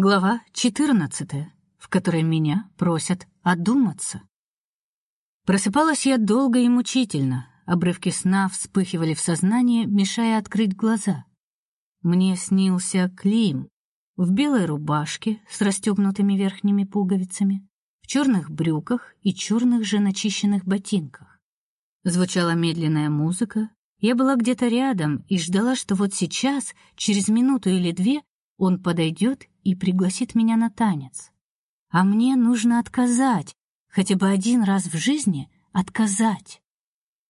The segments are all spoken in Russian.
Глава 14, в которой меня просят одуматься. Просыпалась я долго и мучительно. Обрывки сна вспыхивали в сознании, мешая открыть глаза. Мне снился Клим в белой рубашке с расстегнутыми верхними пуговицами, в черных брюках и черных же начищенных ботинках. Звучала медленная музыка. Я была где-то рядом и ждала, что вот сейчас, через минуту или две, он подойдет и пригласит меня на танец. А мне нужно отказать, хотя бы один раз в жизни отказать.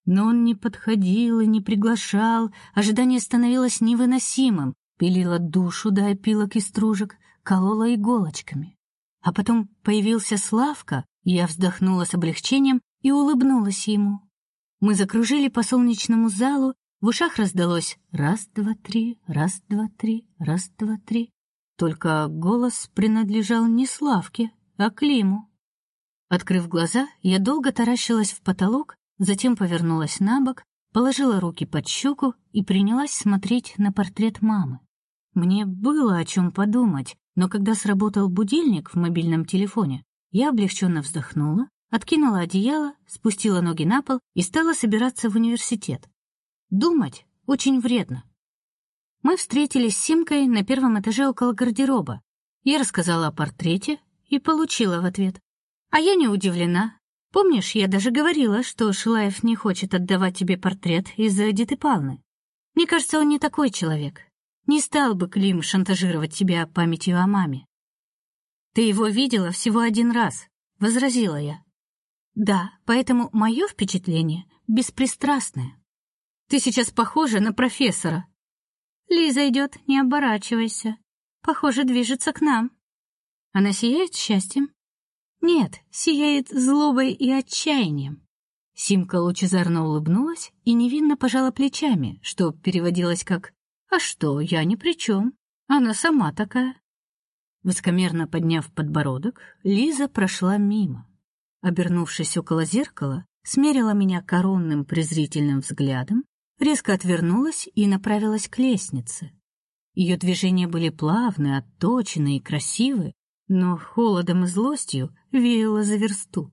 Но он не подходил и не приглашал, ожидание становилось невыносимым, пилило душу до опилок и стружек, кололо иголочками. А потом появился Славка, и я вздохнула с облегчением и улыбнулась ему. Мы закружили по солнечному залу, в ушах раздалось раз-два-три, раз-два-три, раз-два-три. Только голос принадлежал не Славке, а Климу. Открыв глаза, я долго таращилась в потолок, затем повернулась на бок, положила руки под щеку и принялась смотреть на портрет мамы. Мне было о чем подумать, но когда сработал будильник в мобильном телефоне, я облегченно вздохнула, откинула одеяло, спустила ноги на пол и стала собираться в университет. Думать очень вредно. Мы встретились с Симкой на первом этаже около гардероба. Я рассказала о портрете и получила в ответ: "А я не удивлена. Помнишь, я даже говорила, что Шилаев не хочет отдавать тебе портрет из-за Эдиты Павловны. Мне кажется, он не такой человек. Не стал бы Клим шантажировать тебя памятью о маме. Ты его видела всего один раз, возразила я. Да, поэтому мое впечатление беспристрастное. Ты сейчас похожа на профессора. Лиза идет, не оборачивайся. Похоже, движется к нам. Она сияет счастьем? Нет, сияет злобой и отчаянием. Симка лучезарно улыбнулась и невинно пожала плечами, что переводилось как: "А что, я ни при чем. Она сама такая". Высокомерно подняв подбородок, Лиза прошла мимо. Обернувшись около зеркала, смерила меня коронным презрительным взглядом резко отвернулась и направилась к лестнице. Ее движения были плавны, отточены и красивы, но холодом и злостью веяло за версту.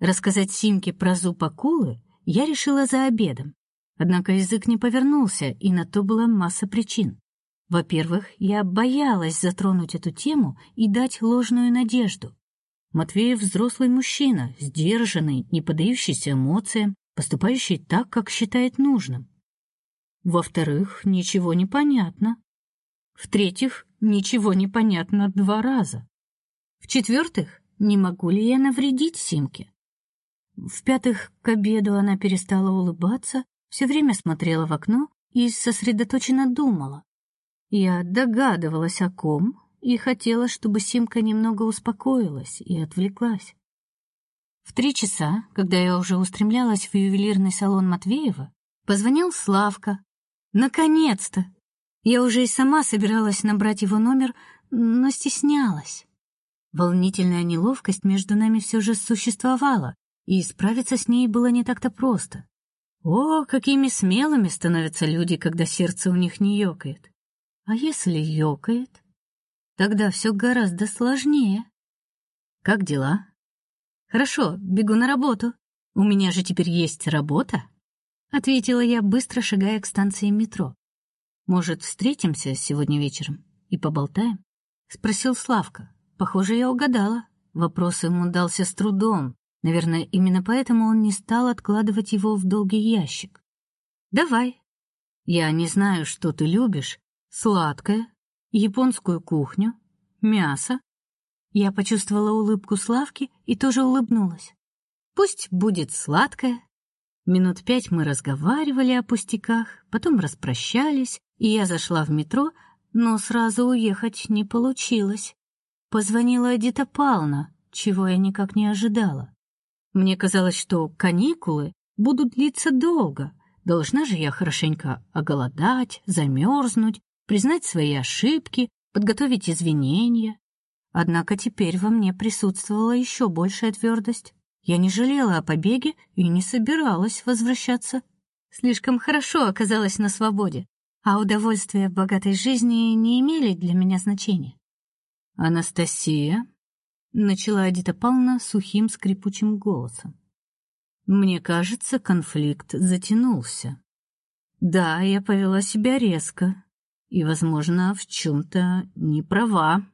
Рассказать Симке про зуб акулы я решила за обедом. Однако язык не повернулся, и на то была масса причин. Во-первых, я боялась затронуть эту тему и дать ложную надежду. Матвеев взрослый мужчина, сдержанный, не поддающийся эмоциям, поступающий так, как считает нужным. Во-вторых, ничего не понятно. В-третьих, ничего не понятно два раза. В-четвертых, не могу ли я навредить Симке? В-пятых, к обеду она перестала улыбаться, все время смотрела в окно и сосредоточенно думала. Я догадывалась о ком и хотела, чтобы Симка немного успокоилась и отвлеклась. В три часа, когда я уже устремлялась в ювелирный салон Матвеева, позвонил Славка. Наконец-то! Я уже и сама собиралась набрать его номер, но стеснялась. Волнительная неловкость между нами все же существовала, и справиться с ней было не так-то просто. О, какими смелыми становятся люди, когда сердце у них не ёкает. А если ёкает, тогда все гораздо сложнее. Как дела? Хорошо, бегу на работу. У меня же теперь есть работа, ответила я, быстро шагая к станции метро. Может, встретимся сегодня вечером и поболтаем? спросил Славка. Похоже, я угадала. Вопрос ему дался с трудом. Наверное, именно поэтому он не стал откладывать его в долгий ящик. Давай. Я не знаю, что ты любишь: сладкое, японскую кухню, мясо я почувствовала улыбку Славки и тоже улыбнулась. Пусть будет сладкое. Минут пять мы разговаривали о пустяках, потом распрощались, и я зашла в метро, но сразу уехать не получилось. Позвонила Эдита Павловна, чего я никак не ожидала. Мне казалось, что каникулы будут длиться долго. Должна же я хорошенько оголодать, замерзнуть, признать свои ошибки, подготовить извинения. Однако теперь во мне присутствовала еще большая твердость. Я не жалела о побеге и не собиралась возвращаться. Слишком хорошо оказалась на свободе, а удовольствия богатой жизни не имели для меня значения. Анастасия начала Эдита Павловна сухим скрипучим голосом. Мне кажется, конфликт затянулся. Да, я повела себя резко и, возможно, в чем то не права.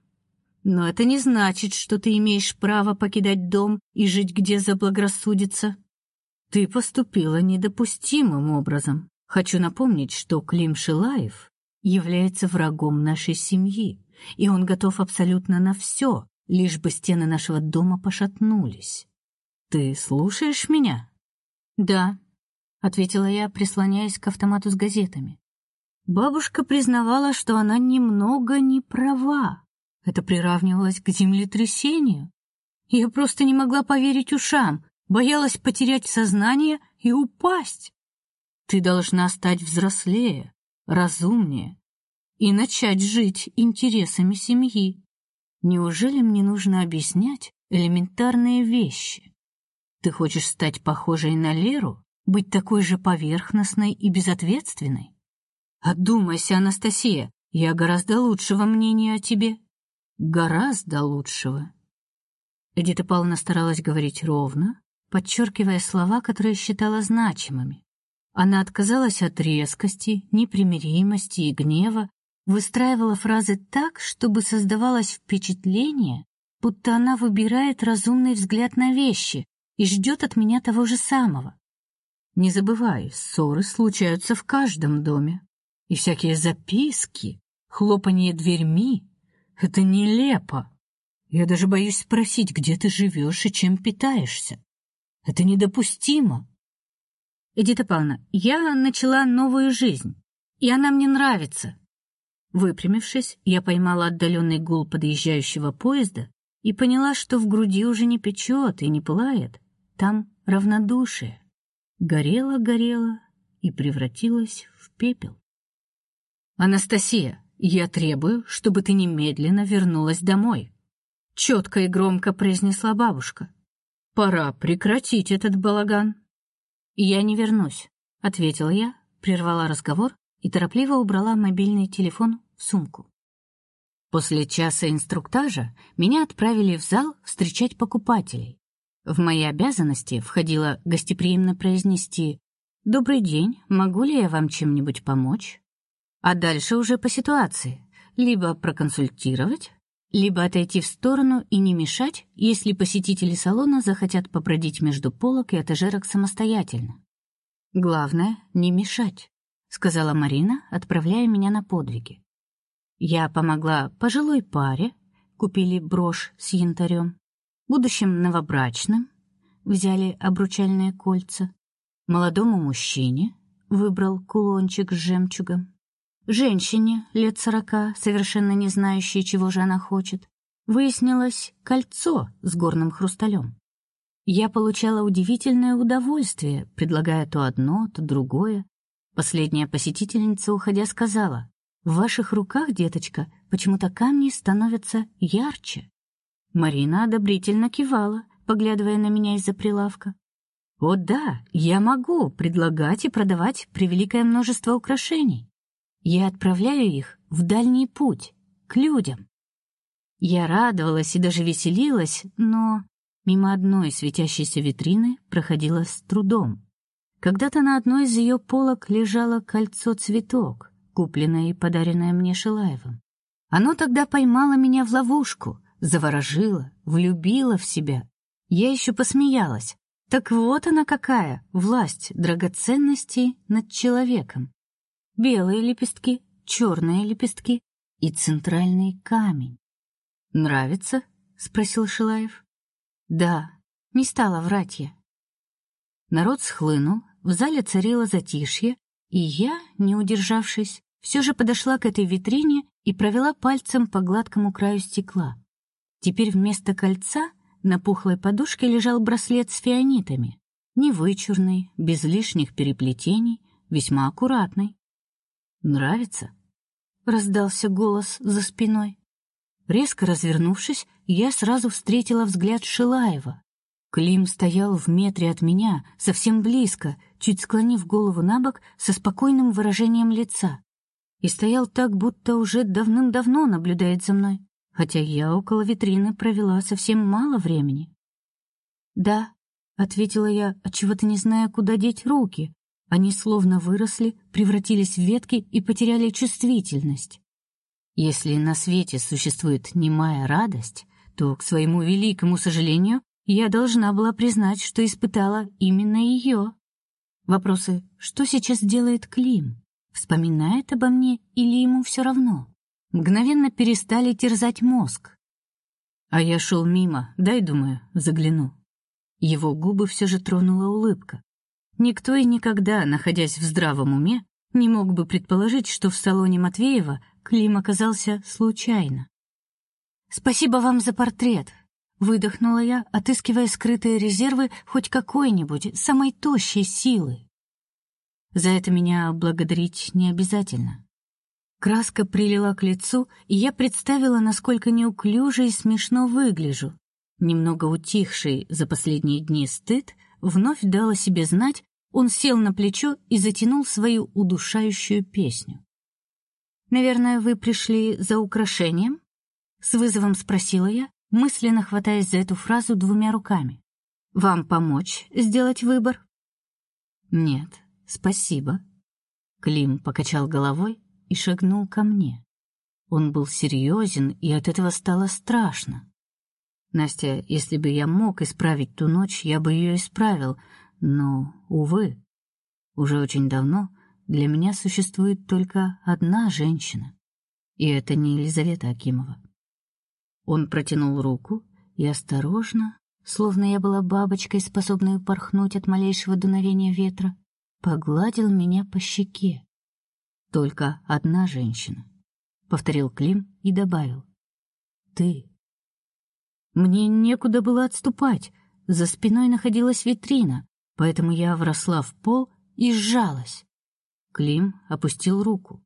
Но это не значит, что ты имеешь право покидать дом и жить где заблагорассудится. Ты поступила недопустимым образом. Хочу напомнить, что Клим Шилаев является врагом нашей семьи, и он готов абсолютно на все, лишь бы стены нашего дома пошатнулись. Ты слушаешь меня? Да, ответила я, прислоняясь к автомату с газетами. Бабушка признавала, что она немного не права. Это приравнивалось к землетрясению. Я просто не могла поверить ушам, боялась потерять сознание и упасть. Ты должна стать взрослее, разумнее и начать жить интересами семьи. Неужели мне нужно объяснять элементарные вещи? Ты хочешь стать похожей на Леру, быть такой же поверхностной и безответственной? Одумайся, Анастасия, я гораздо лучшего мнения о тебе. Гораздо лучшего. Эдита Павловна старалась говорить ровно, подчеркивая слова, которые считала значимыми. Она отказалась от резкости, непримиримости и гнева выстраивала фразы так, чтобы создавалось впечатление, будто она выбирает разумный взгляд на вещи и ждет от меня того же самого. Не забывай, ссоры случаются в каждом доме, и всякие записки, хлопанье дверьми это нелепо. Я даже боюсь спросить, где ты живешь и чем питаешься. Это недопустимо. Эдита Павловна, я начала новую жизнь, и она мне нравится. Выпрямившись, я поймала отдаленный гул подъезжающего поезда и поняла, что в груди уже не печет и не пылает. Там равнодушие. Горело, горело и превратилось в пепел. Анастасия, я требую, чтобы ты немедленно вернулась домой, четко и громко произнесла бабушка. Пора прекратить этот балаган. Я не вернусь, ответила я, прервала разговор и торопливо убрала мобильный телефон в сумку. После часа инструктажа меня отправили в зал встречать покупателей. В мои обязанности входило гостеприимно произнести: "Добрый день, могу ли я вам чем-нибудь помочь?" А дальше уже по ситуации: либо проконсультировать, либо отойти в сторону и не мешать, если посетители салона захотят побродить между полок и этажерок самостоятельно. Главное не мешать сказала Марина, отправляя меня на подвиги. Я помогла пожилой паре, купили брошь с янтарем, будущим новобрачным взяли обручальные кольца, молодому мужчине выбрал кулончик с жемчугом, женщине лет сорока, совершенно не знающей, чего же она хочет, выяснилось кольцо с горным хрусталем. Я получала удивительное удовольствие, предлагая то одно, то другое, Последняя посетительница, уходя, сказала: "В ваших руках, деточка, почему-то камни становятся ярче". Марина одобрительно кивала, поглядывая на меня из-за прилавка. "О да, я могу предлагать и продавать превеликое множество украшений. Я отправляю их в дальний путь, к людям". Я радовалась и даже веселилась, но мимо одной светящейся витрины проходила с трудом. Когда-то на одной из ее полок лежало кольцо-цветок, купленное и подаренное мне Шилаевым. Оно тогда поймало меня в ловушку, заворожило, влюбило в себя. Я еще посмеялась. Так вот она какая, власть драгоценностей над человеком. Белые лепестки, черные лепестки и центральный камень. Нравится? спросил Шилаев. Да, не стала врать я. Народ схлынул, в зале царило затишье, и я, не удержавшись, все же подошла к этой витрине и провела пальцем по гладкому краю стекла. Теперь вместо кольца на пухлой подушке лежал браслет с фианитами, невычурный, без лишних переплетений, весьма аккуратный. Нравится? раздался голос за спиной. Резко развернувшись, я сразу встретила взгляд Шилаева. Клим стоял в метре от меня, совсем близко, чуть склонив голову набок со спокойным выражением лица. И стоял так, будто уже давным-давно наблюдает за мной. хотя я около витрины провела совсем мало времени. "Да", ответила я, от чего-то не зная, куда деть руки. Они словно выросли, превратились в ветки и потеряли чувствительность. Если на свете существует немая радость, то, к своему великому сожалению, я должна была признать, что испытала именно ее. Вопросы: что сейчас делает Клим? Вспоминает обо мне или ему все равно? Мгновенно перестали терзать мозг. А я шел мимо, дай, думаю, загляну. Его губы все же тронула улыбка. Никто и никогда, находясь в здравом уме, не мог бы предположить, что в салоне Матвеева Клим оказался случайно. Спасибо вам за портрет, выдохнула я, отыскивая скрытые резервы хоть какой-нибудь самой тощей силы. За это меня благодарить не обязательно. Краска прилила к лицу, и я представила, насколько неуклюже и смешно выгляжу. Немного утихший за последние дни стыд вновь дал о себе знать, он сел на плечо и затянул свою удушающую песню. Наверное, вы пришли за украшением? с вызовом спросила я, мысленно хватаясь за эту фразу двумя руками. Вам помочь сделать выбор? Нет, спасибо. Клим покачал головой и шагнул ко мне. Он был серьезен, и от этого стало страшно. Настя, если бы я мог исправить ту ночь, я бы ее исправил, но увы, уже очень давно для меня существует только одна женщина, и это не Елизавета Акимова. Он протянул руку и осторожно, словно я была бабочкой, способной упорхнуть от малейшего дуновения ветра, погладил меня по щеке. Только одна женщина, повторил Клим и добавил: ты. Мне некуда было отступать. За спиной находилась витрина, поэтому я вросла в пол и сжалась. Клим опустил руку.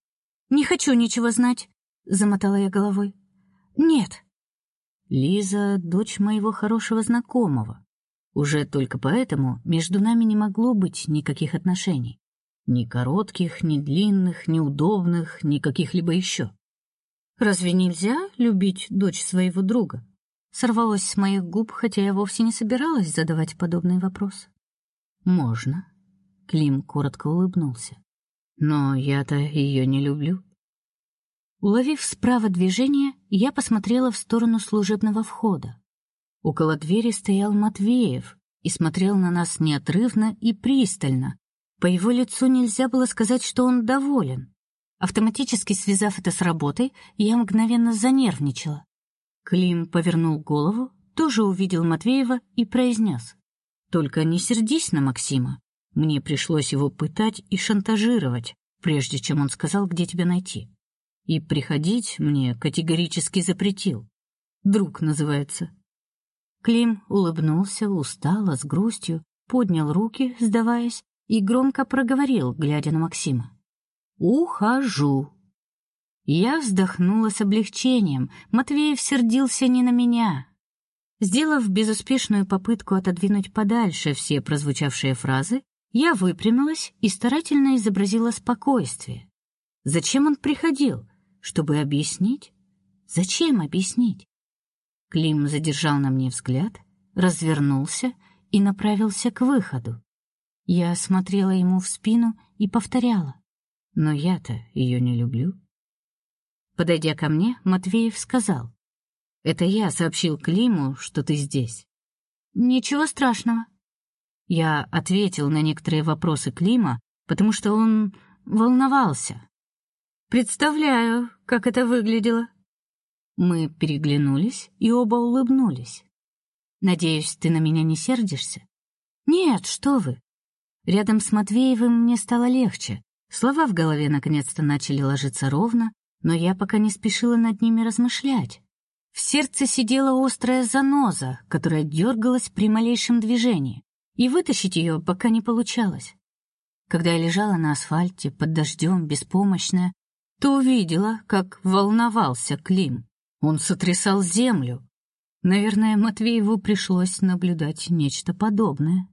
Не хочу ничего знать, замотала я головой. Нет. Лиза дочь моего хорошего знакомого. Уже только поэтому между нами не могло быть никаких отношений. Ни коротких, ни длинных, ни удобных, ни каких-либо еще. Разве нельзя любить дочь своего друга? Сорвалось с моих губ, хотя я вовсе не собиралась задавать подобный вопрос. Можно. Клим коротко улыбнулся. Но я-то ее не люблю. Уловив справа движение, я посмотрела в сторону служебного входа. Около двери стоял Матвеев и смотрел на нас неотрывно и пристально, по его лицу нельзя было сказать, что он доволен. Автоматически связав это с работой, я мгновенно занервничала. Клим повернул голову, тоже увидел Матвеева и произнес: "Только не сердись на Максима. Мне пришлось его пытать и шантажировать, прежде чем он сказал, где тебя найти. И приходить мне категорически запретил. Друг называется". Клим улыбнулся устало, с грустью, поднял руки, сдаваясь, и громко проговорил, глядя на Максима: "Ухожу". Я вздохнула с облегчением. Матвеев сердился не на меня. Сделав безуспешную попытку отодвинуть подальше все прозвучавшие фразы, я выпрямилась и старательно изобразила спокойствие. Зачем он приходил? Чтобы объяснить? Зачем объяснить? Клим задержал на мне взгляд, развернулся и направился к выходу. Я смотрела ему в спину и повторяла: "Но я-то ее не люблю". Подойдя ко мне, Матвеев сказал: "Это я сообщил Климу, что ты здесь". "Ничего страшного". Я ответил на некоторые вопросы Клима, потому что он волновался. Представляю, как это выглядело. Мы переглянулись и оба улыбнулись. Надеюсь, ты на меня не сердишься? Нет, что вы? Рядом с Матвеевым мне стало легче. Слова в голове наконец-то начали ложиться ровно, но я пока не спешила над ними размышлять. В сердце сидела острая заноза, которая дергалась при малейшем движении, и вытащить ее пока не получалось. Когда я лежала на асфальте под дождем, беспомощная, то увидела, как волновался Клим. Он сотрясал землю. Наверное, Матвееву пришлось наблюдать нечто подобное.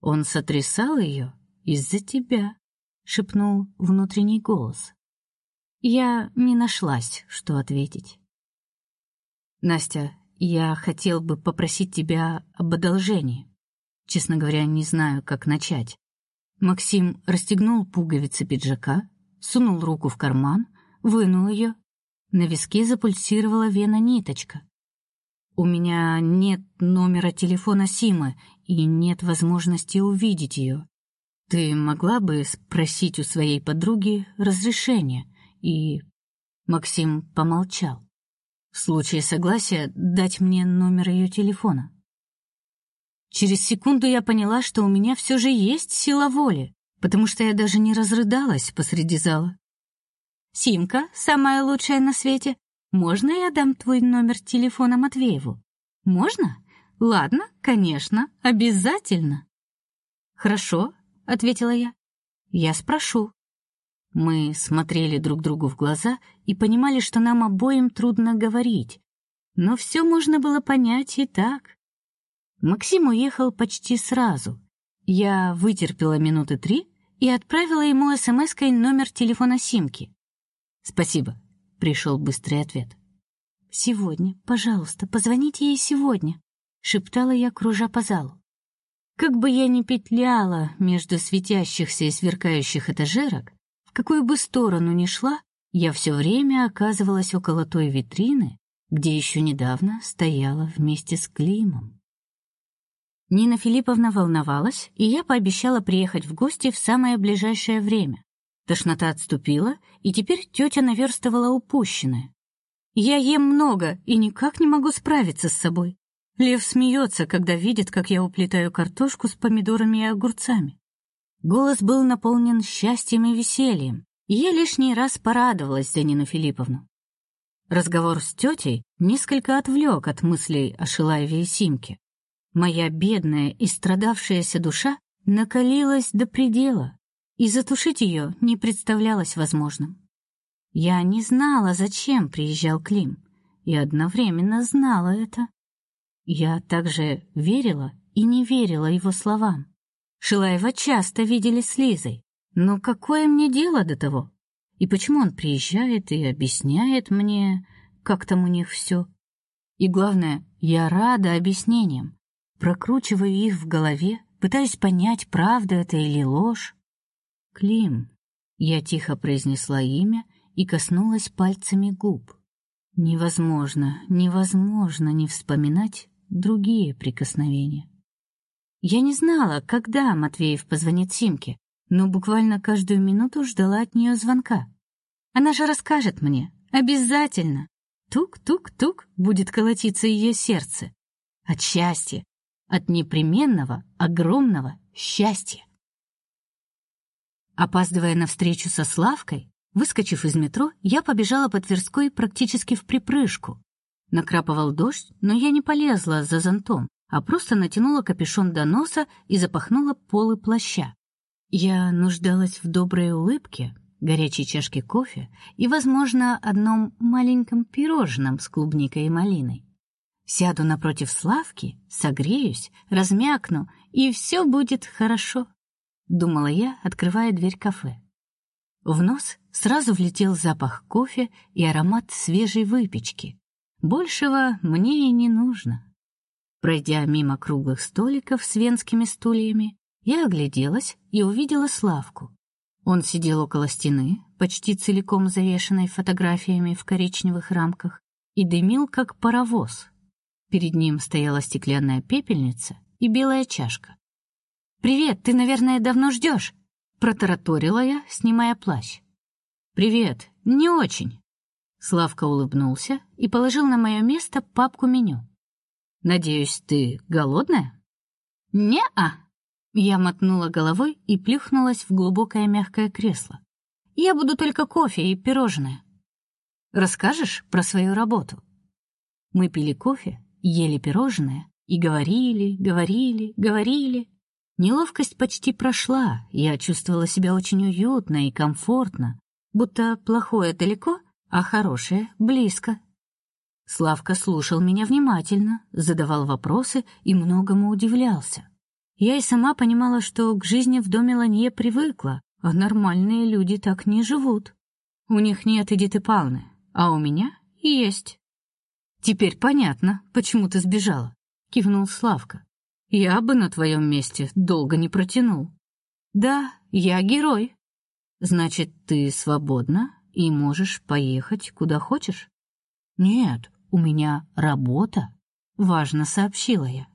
Он сотрясал ее из-за тебя, шепнул внутренний голос. Я не нашлась, что ответить. Настя, я хотел бы попросить тебя об одолжении. Честно говоря, не знаю, как начать. Максим расстегнул пуговицы пиджака, сунул руку в карман, вынул ее. На виске запульсировала вена-ниточка. У меня нет номера телефона Симы и нет возможности увидеть ее. Ты могла бы спросить у своей подруги разрешения и Максим помолчал. В случае согласия дать мне номер ее телефона. Через секунду я поняла, что у меня все же есть сила воли, потому что я даже не разрыдалась посреди зала. Симка, самая лучшая на свете. Можно я дам твой номер телефона Матвееву? Можно? Ладно, конечно, обязательно. Хорошо, ответила я. Я спрошу. Мы смотрели друг другу в глаза и понимали, что нам обоим трудно говорить, но все можно было понять и так. Максим уехал почти сразу. Я вытерпела минуты три и отправила ему смской номер телефона Симки. Спасибо, пришел быстрый ответ. Сегодня, пожалуйста, позвоните ей сегодня, шептала я, кружа по залу. Как бы я ни петляла между светящихся и сверкающих этажерок, в какую бы сторону ни шла, я все время оказывалась около той витрины, где еще недавно стояла вместе с Климом. Нина Филипповна волновалась, и я пообещала приехать в гости в самое ближайшее время. Тошнота отступила, и теперь тетя наверстывала упущенное. Я ем много и никак не могу справиться с собой. Лев смеется, когда видит, как я уплетаю картошку с помидорами и огурцами. Голос был наполнен счастьем и весельем, я лишний раз порадовалась за Нину Филипповну. Разговор с тетей несколько отвлек от мыслей о Шилаеве и Симке. Моя бедная и страдавшаяся душа накалилась до предела, и затушить ее не представлялось возможным. Я не знала, зачем приезжал Клим, и одновременно знала это. Я также верила и не верила его словам. Шилаева часто видели с Лизой, но какое мне дело до того? И почему он приезжает и объясняет мне, как там у них все? И главное, я рада объяснениям, Прокручиваю их в голове, пытаясь понять, правда это или ложь. Клим. Я тихо произнесла имя и коснулась пальцами губ. Невозможно, невозможно не вспоминать другие прикосновения. Я не знала, когда Матвеев позвонит Симке, но буквально каждую минуту ждала от нее звонка. Она же расскажет мне, обязательно. Тук-тук-тук будет колотиться ее сердце. От счастья, от непременного огромного счастья. Опаздывая на встречу со Славкой, выскочив из метро, я побежала по Тверской практически в припрыжку. Накрапывал дождь, но я не полезла за зонтом, а просто натянула капюшон до носа и запахнула полы плаща. Я нуждалась в доброй улыбке, горячей чашке кофе и, возможно, одном маленьком пирожном с клубникой и малиной. Сяду напротив Славки, согреюсь, размякну, и все будет хорошо, думала я, открывая дверь кафе. В нос сразу влетел запах кофе и аромат свежей выпечки. Большего мне и не нужно. Пройдя мимо круглых столиков с венскими стульями, я огляделась и увидела Славку. Он сидел около стены, почти целиком завешенной фотографиями в коричневых рамках, и дымил как паровоз. Перед ним стояла стеклянная пепельница и белая чашка. Привет, ты, наверное, давно ждешь?» — протараторила я, снимая плащ. Привет, не очень. Славка улыбнулся и положил на мое место папку меню. Надеюсь, ты голодная? Не-а. Я мотнула головой и плюхнулась в глубокое мягкое кресло. Я буду только кофе и пирожное. Расскажешь про свою работу? Мы пили кофе, ели пирожное и говорили, говорили, говорили. Неловкость почти прошла, я чувствовала себя очень уютно и комфортно, будто плохое далеко, а хорошее близко. Славка слушал меня внимательно, задавал вопросы и многому удивлялся. Я и сама понимала, что к жизни в доме Ланье привыкла, а нормальные люди так не живут. У них нет Эдиты Павловны, а у меня есть. Теперь понятно, почему ты сбежала, кивнул Славка. Я бы на твоем месте долго не протянул. Да, я герой. Значит, ты свободна и можешь поехать куда хочешь? Нет, у меня работа, важно сообщила я.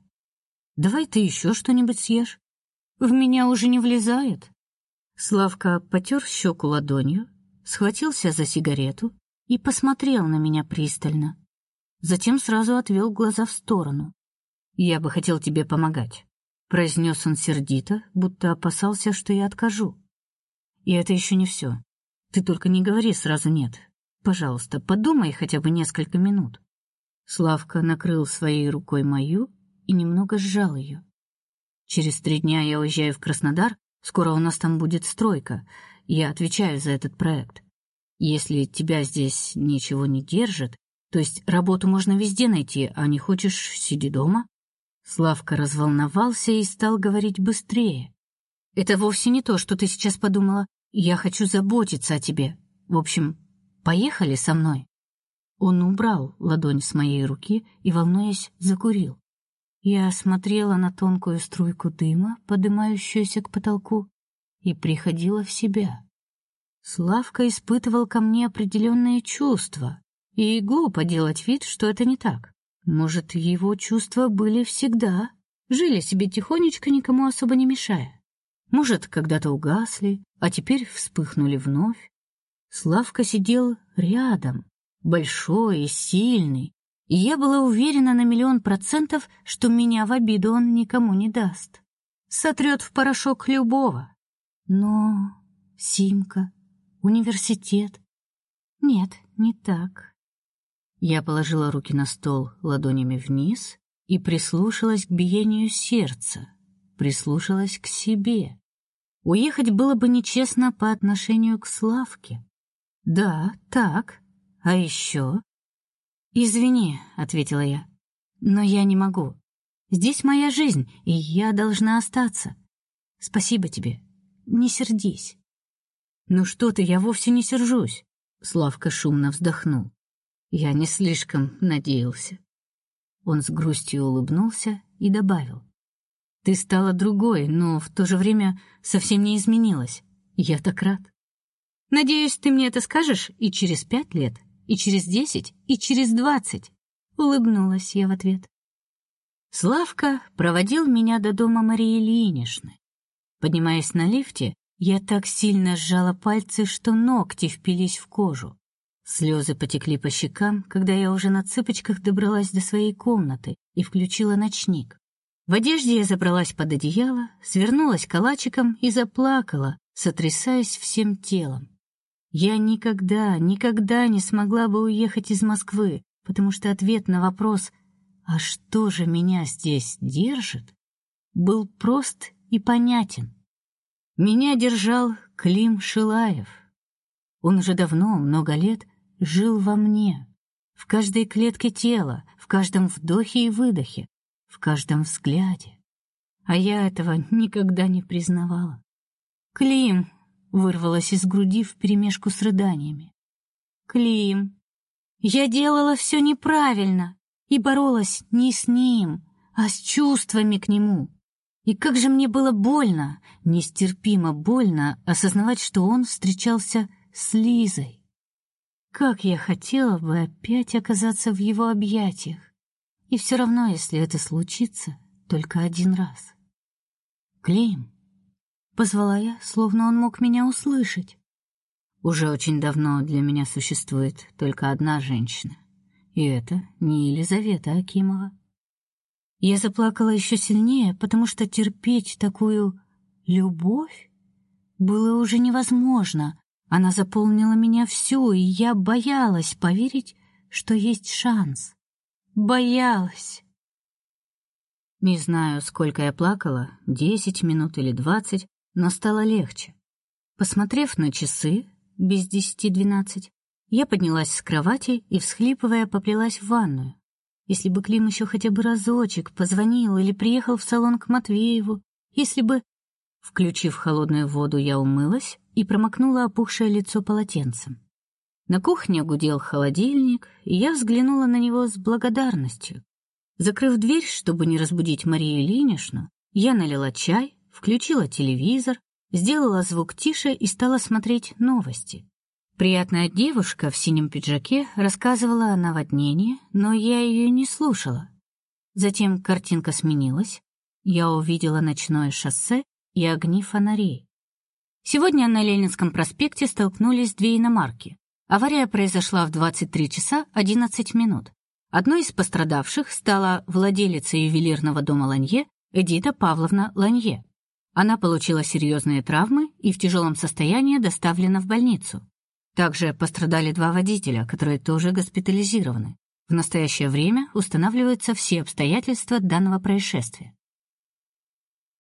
Давай ты еще что-нибудь съешь. В меня уже не влезает. Славка потер щеку ладонью, схватился за сигарету и посмотрел на меня пристально. Затем сразу отвел глаза в сторону. Я бы хотел тебе помогать, произнес он сердито, будто опасался, что я откажу. И это еще не все. Ты только не говори сразу нет. Пожалуйста, подумай хотя бы несколько минут. Славка накрыл своей рукой мою и немного сжал ее. Через три дня я уезжаю в Краснодар, скоро у нас там будет стройка. Я отвечаю за этот проект. Если тебя здесь ничего не держит, то есть работу можно везде найти, а не хочешь сиди дома. Славка разволновался и стал говорить быстрее. Это вовсе не то, что ты сейчас подумала. Я хочу заботиться о тебе. В общем, поехали со мной. Он убрал ладонь с моей руки и, волнуясь, закурил. Я смотрела на тонкую струйку дыма, поднимающуюся к потолку, и приходила в себя. Славка испытывал ко мне определенные чувства, и глупо делать вид, что это не так. Может, его чувства были всегда, жили себе тихонечко, никому особо не мешая. Может, когда-то угасли, а теперь вспыхнули вновь. Славка сидел рядом, большой и сильный, и я была уверена на миллион процентов, что меня в обиду он никому не даст. Сотрет в порошок любого. Но Симка, университет. Нет, не так. Я положила руки на стол ладонями вниз и прислушалась к биению сердца, прислушалась к себе. Уехать было бы нечестно по отношению к Славке. Да, так. А еще? Извини, ответила я. Но я не могу. Здесь моя жизнь, и я должна остаться. Спасибо тебе. Не сердись. Ну что ты, я вовсе не сержусь. Славка шумно вздохнул. Я не слишком надеялся. Он с грустью улыбнулся и добавил: Ты стала другой, но в то же время совсем не изменилась. Я так рад. Надеюсь, ты мне это скажешь и через пять лет, и через десять, и через двадцать. Улыбнулась я в ответ. Славка проводил меня до дома Марии Ильиничны. Поднимаясь на лифте, я так сильно сжала пальцы, что ногти впились в кожу. Слезы потекли по щекам, когда я уже на цыпочках добралась до своей комнаты и включила ночник. В одежде я забралась под одеяло, свернулась калачиком и заплакала, сотрясаясь всем телом. Я никогда, никогда не смогла бы уехать из Москвы, потому что ответ на вопрос «А что же меня здесь держит?» был прост и понятен. Меня держал Клим Шилаев. Он уже давно, много лет, жил во мне, в каждой клетке тела, в каждом вдохе и выдохе, в каждом взгляде. А я этого никогда не признавала. Клим вырвалось из груди вперемешку с рыданиями. Клим, я делала все неправильно и боролась не с ним, а с чувствами к нему. И как же мне было больно, нестерпимо больно осознавать, что он встречался с Лизой. Как я хотела бы опять оказаться в его объятиях. И все равно, если это случится, только один раз. Клим, позвала я, словно он мог меня услышать. Уже очень давно для меня существует только одна женщина, и это не Елизавета Акимова. Я заплакала еще сильнее, потому что терпеть такую любовь было уже невозможно, она заполнила меня всю, и я боялась поверить, что есть шанс. Боялась. Не знаю, сколько я плакала, десять минут или двадцать, но стало легче. Посмотрев на часы, без десяти двенадцать, я поднялась с кровати и, всхлипывая, поплелась в ванную. Если бы Клим еще хотя бы разочек позвонил или приехал в салон к Матвееву, если бы... Включив холодную воду, я умылась и промокнула опухшее лицо полотенцем. На кухне гудел холодильник, и я взглянула на него с благодарностью. Закрыв дверь, чтобы не разбудить Марию Ильиничну, я налила чай, включила телевизор, сделала звук тише и стала смотреть новости. Приятная девушка в синем пиджаке рассказывала о наводнении, но я ее не слушала. Затем картинка сменилась. Я увидела ночное шоссе и огни фонарей. Сегодня на Ленинском проспекте столкнулись две иномарки. Авария произошла в 23 часа 11 минут. Одной из пострадавших стала владелица ювелирного дома Ланье Эдита Павловна Ланье. Она получила серьезные травмы и в тяжелом состоянии доставлена в больницу. Также пострадали два водителя, которые тоже госпитализированы. В настоящее время устанавливаются все обстоятельства данного происшествия.